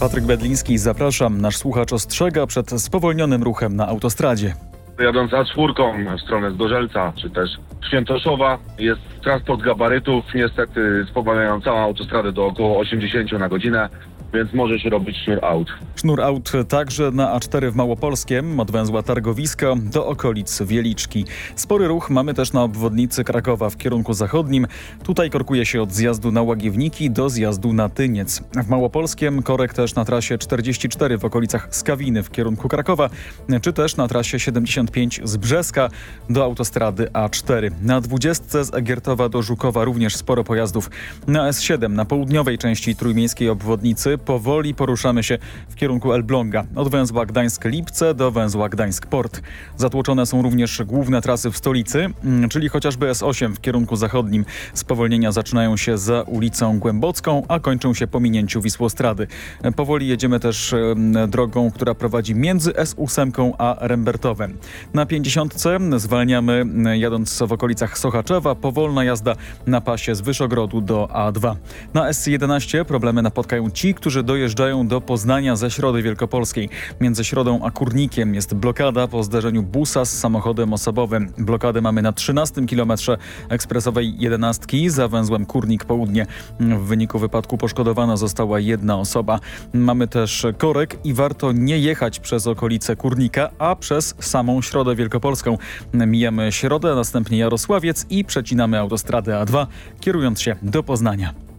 Patryk Bedliński, zapraszam. Nasz słuchacz ostrzega przed spowolnionym ruchem na autostradzie. Jadąc A4 w stronę Zgorzelca, czy też Świętoszowa, jest transport gabarytów. Niestety spowalniają całą autostradę do około 80 na godzinę, więc może się robić sznur aut. Sznur aut także na A4 w Małopolskiem, od węzła Targowiska do okolic Wieliczki. Spory ruch mamy też na obwodnicy Krakowa w kierunku zachodnim. Tutaj korkuje się od zjazdu na Łagiewniki do zjazdu na Tyniec. W Małopolskiem korek też na trasie 44 w okolicach Skawiny w kierunku Krakowa, czy też na trasie 75 z Brzeska do autostrady A4. Na 20 z Egiertowa do Żukowa również sporo pojazdów. Na S7 na południowej części trójmiejskiej obwodnicy powoli poruszamy się w kierunku Elbląga. Od węzła Gdańsk-Lipce do węzła Gdańsk-Port. Zatłoczone są również główne trasy w stolicy, mm, czyli chociażby S8 w kierunku zachodnim. Spowolnienia zaczynają się za ulicą Głębocką, a kończą się po minięciu Wisłostrady. Powoli jedziemy też em, drogą, która prowadzi między S8 a Rembertowem. Na 50 zwalniamy m, jadąc w okolicach Sochaczewa. Powolna jazda na pasie z Wyszogrodu do A2. Na S11 problemy napotkają ci, którzy którzy dojeżdżają do Poznania ze Środy Wielkopolskiej. Między Środą a Kurnikiem jest blokada po zdarzeniu busa z samochodem osobowym. Blokadę mamy na 13 kilometrze ekspresowej 11 za węzłem Kurnik Południe. W wyniku wypadku poszkodowana została jedna osoba. Mamy też korek i warto nie jechać przez okolice Kurnika, a przez samą Środę Wielkopolską. Mijamy Środę, następnie Jarosławiec i przecinamy autostradę A2, kierując się do Poznania.